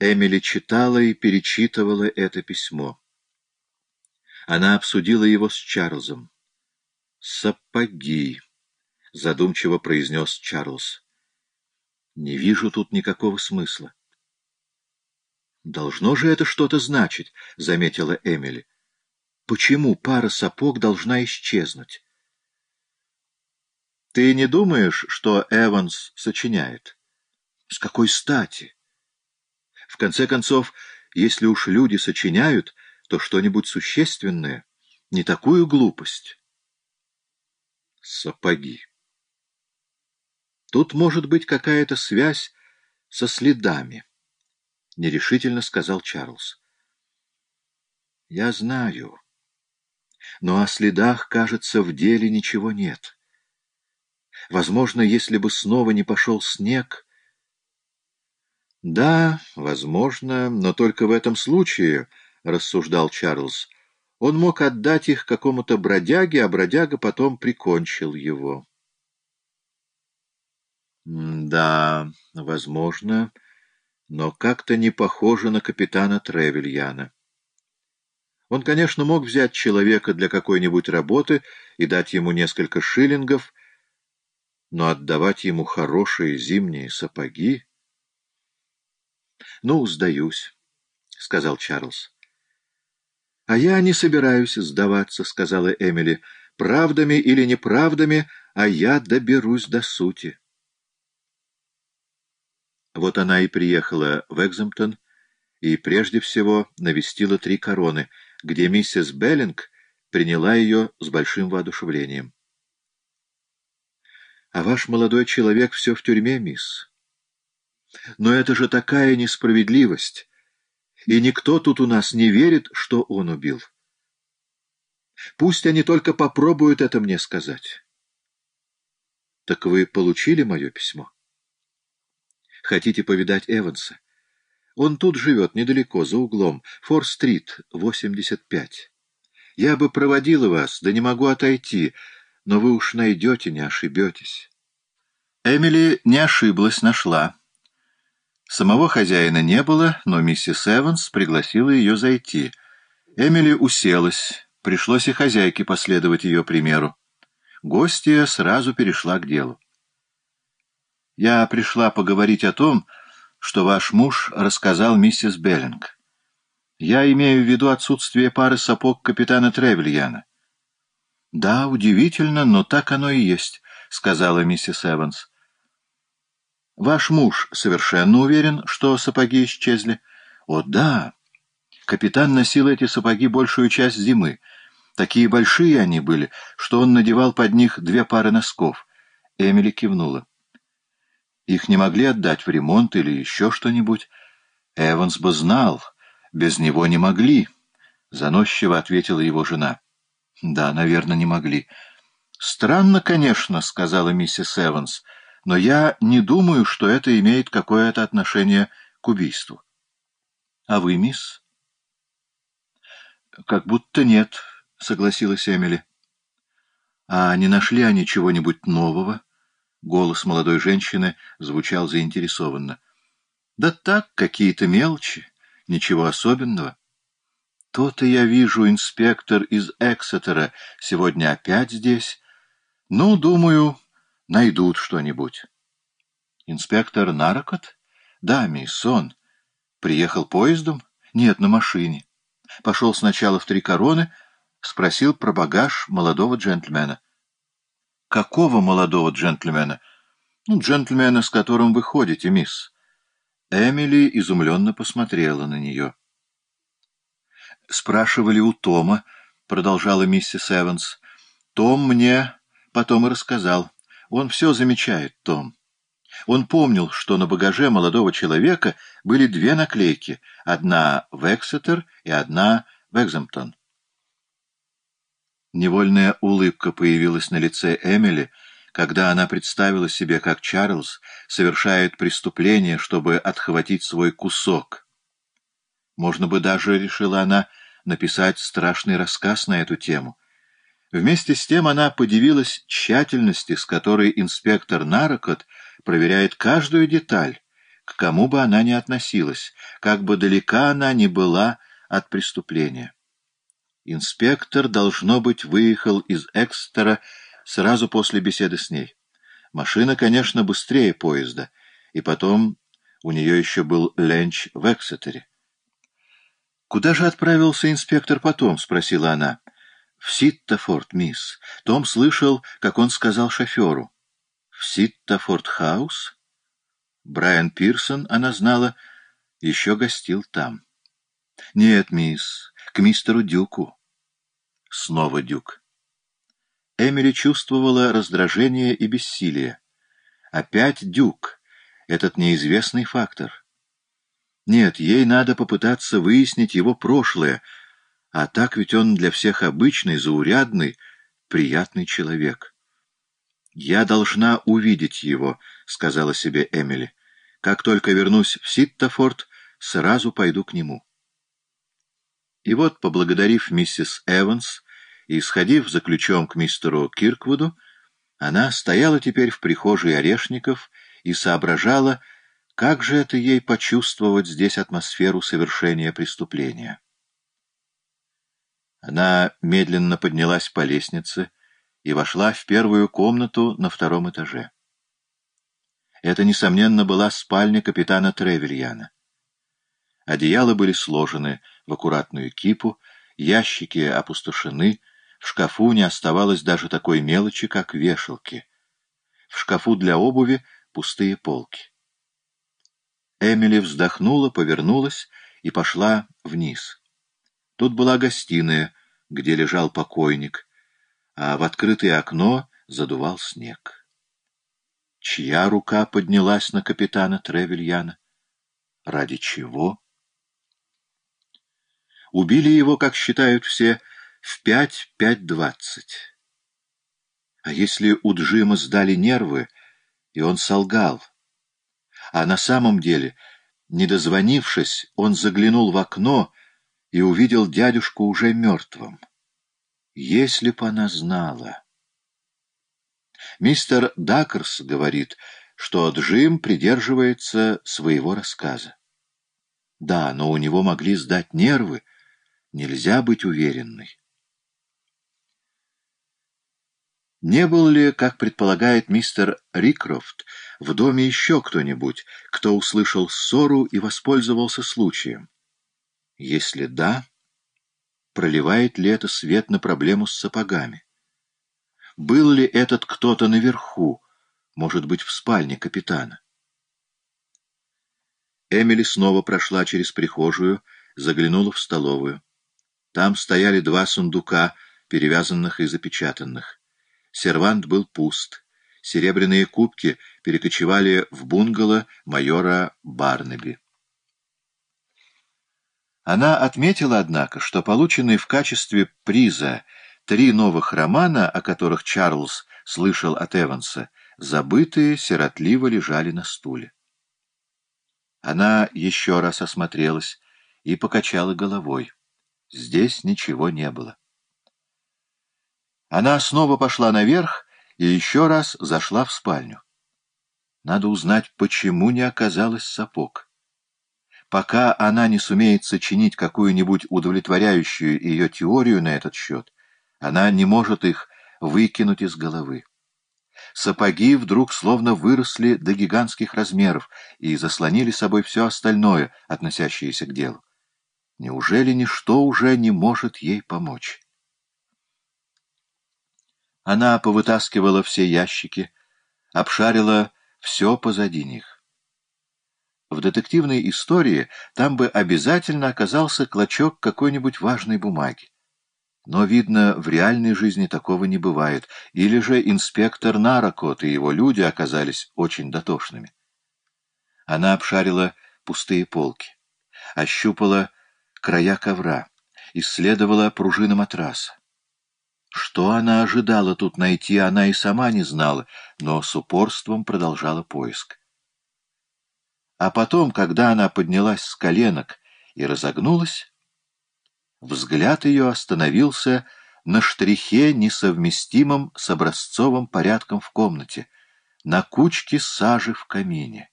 Эмили читала и перечитывала это письмо. Она обсудила его с Чарльзом. «Сапоги», — задумчиво произнес Чарльз. «Не вижу тут никакого смысла». «Должно же это что-то значить», — заметила Эмили. «Почему пара сапог должна исчезнуть?» «Ты не думаешь, что Эванс сочиняет?» «С какой стати?» В конце концов, если уж люди сочиняют, то что-нибудь существенное, не такую глупость. Сапоги. Тут может быть какая-то связь со следами, — нерешительно сказал Чарльз. Я знаю. Но о следах, кажется, в деле ничего нет. Возможно, если бы снова не пошел снег, «Да, возможно, но только в этом случае», — рассуждал Чарльз, — «он мог отдать их какому-то бродяге, а бродяга потом прикончил его». «Да, возможно, но как-то не похоже на капитана Тревельяна. Он, конечно, мог взять человека для какой-нибудь работы и дать ему несколько шиллингов, но отдавать ему хорошие зимние сапоги...» — Ну, сдаюсь, — сказал Чарльз. — А я не собираюсь сдаваться, — сказала Эмили. — Правдами или неправдами, а я доберусь до сути. Вот она и приехала в Экземптон и прежде всего навестила три короны, где миссис Беллинг приняла ее с большим воодушевлением. — А ваш молодой человек все в тюрьме, мисс? Но это же такая несправедливость, и никто тут у нас не верит, что он убил. Пусть они только попробуют это мне сказать. Так вы получили мое письмо? Хотите повидать Эванса? Он тут живет, недалеко, за углом, Фор-стрит, 85. Я бы проводила вас, да не могу отойти, но вы уж найдете, не ошибетесь. Эмили не ошиблась, нашла. Самого хозяина не было, но миссис Эванс пригласила ее зайти. Эмили уселась, пришлось и хозяйке последовать ее примеру. Гостья сразу перешла к делу. «Я пришла поговорить о том, что ваш муж рассказал миссис Беллинг. Я имею в виду отсутствие пары сапог капитана Тревельяна». «Да, удивительно, но так оно и есть», — сказала миссис Эванс. Ваш муж совершенно уверен, что сапоги исчезли? О, да. Капитан носил эти сапоги большую часть зимы. Такие большие они были, что он надевал под них две пары носков. Эмили кивнула. Их не могли отдать в ремонт или еще что-нибудь. Эванс бы знал. Без него не могли. Заносчиво ответила его жена. Да, наверное, не могли. Странно, конечно, сказала миссис Эванс но я не думаю, что это имеет какое-то отношение к убийству. А вы, мисс? Как будто нет, согласилась Эмили. А не нашли они чего-нибудь нового? Голос молодой женщины звучал заинтересованно. Да так, какие-то мелочи, ничего особенного. То-то я вижу, инспектор из Эксетера сегодня опять здесь. Ну, думаю, найдут что-нибудь. Инспектор Нарокот? Да, мисс, он. Приехал поездом? Нет, на машине. Пошел сначала в три короны, спросил про багаж молодого джентльмена. Какого молодого джентльмена? Ну, джентльмена, с которым вы ходите, мисс. Эмили изумленно посмотрела на нее. Спрашивали у Тома, продолжала миссис Эванс. Том мне потом и рассказал. Он все замечает, Том. Он помнил, что на багаже молодого человека были две наклейки, одна в Эксетер и одна в Экземптон. Невольная улыбка появилась на лице Эмили, когда она представила себе, как Чарльз совершает преступление, чтобы отхватить свой кусок. Можно бы даже, решила она, написать страшный рассказ на эту тему — Вместе с тем она подивилась тщательности, с которой инспектор Нарокот проверяет каждую деталь, к кому бы она ни относилась, как бы далека она ни была от преступления. Инспектор, должно быть, выехал из Экстера сразу после беседы с ней. Машина, конечно, быстрее поезда, и потом у нее еще был ленч в Эксетере. «Куда же отправился инспектор потом?» — спросила она. «В Ситтафорд, мисс. Том слышал, как он сказал шоферу». «В Ситтафорд-хаус?» Брайан Пирсон, она знала, еще гостил там. «Нет, мисс, к мистеру Дюку». Снова Дюк. Эмили чувствовала раздражение и бессилие. Опять Дюк, этот неизвестный фактор. Нет, ей надо попытаться выяснить его прошлое, а так ведь он для всех обычный, заурядный, приятный человек. «Я должна увидеть его», — сказала себе Эмили. «Как только вернусь в Ситтафорд, сразу пойду к нему». И вот, поблагодарив миссис Эванс и сходив за ключом к мистеру Кирквуду, она стояла теперь в прихожей Орешников и соображала, как же это ей почувствовать здесь атмосферу совершения преступления. Она медленно поднялась по лестнице и вошла в первую комнату на втором этаже. Это, несомненно, была спальня капитана Тревельяна. Одеяла были сложены в аккуратную кипу, ящики опустошены, в шкафу не оставалось даже такой мелочи, как вешалки. В шкафу для обуви пустые полки. Эмили вздохнула, повернулась и пошла вниз. Тут была гостиная, где лежал покойник, а в открытое окно задувал снег. Чья рука поднялась на капитана Тревельяна? Ради чего? Убили его, как считают все, в пять-пять-двадцать. А если у Джима сдали нервы, и он солгал? А на самом деле, не дозвонившись, он заглянул в окно и увидел дядюшку уже мертвым. Если б она знала... Мистер Дакерс говорит, что Джим придерживается своего рассказа. Да, но у него могли сдать нервы, Нельзя быть уверенной. Не был ли, как предполагает мистер Рикрофт, в доме еще кто-нибудь, кто услышал ссору и воспользовался случаем? Если да, проливает ли это свет на проблему с сапогами? Был ли этот кто-то наверху, может быть, в спальне капитана? Эмили снова прошла через прихожую, заглянула в столовую. Там стояли два сундука, перевязанных и запечатанных. Сервант был пуст. Серебряные кубки перекочевали в бунгало майора Барнаби. Она отметила, однако, что полученные в качестве приза три новых романа, о которых Чарльз слышал от Эванса, забытые, сиротливо лежали на стуле. Она еще раз осмотрелась и покачала головой. Здесь ничего не было. Она снова пошла наверх и еще раз зашла в спальню. Надо узнать, почему не оказалось сапог. Пока она не сумеет сочинить какую-нибудь удовлетворяющую ее теорию на этот счет, она не может их выкинуть из головы. Сапоги вдруг словно выросли до гигантских размеров и заслонили собой все остальное, относящееся к делу. Неужели ничто уже не может ей помочь? Она повытаскивала все ящики, обшарила все позади них. В детективной истории там бы обязательно оказался клочок какой-нибудь важной бумаги. Но, видно, в реальной жизни такого не бывает, или же инспектор Наракот и его люди оказались очень дотошными. Она обшарила пустые полки, ощупала края ковра, исследовала пружины матраса. Что она ожидала тут найти, она и сама не знала, но с упорством продолжала поиск. А потом, когда она поднялась с коленок и разогнулась, взгляд ее остановился на штрихе, несовместимом с образцовым порядком в комнате, на кучке сажи в камине.